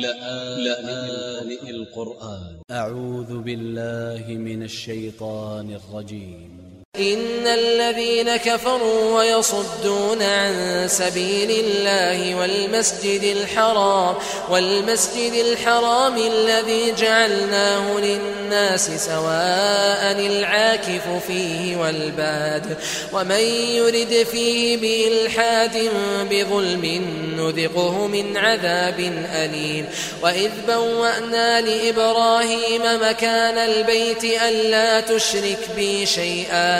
لآن القرآن. أ ع ل ل من ا ل ل إن الذين كفروا ويصدون عن سبيل الله والمسجد الحرام والمسجد الحرام الذي جعلناه للناس سواء العاكف فيه والباد ومن يرد فيه بإلحاد بظلم نذقه من عذاب أليم. وإذ بوأنا لإبراهيم مكان البيت ألا تشرك بي شيئا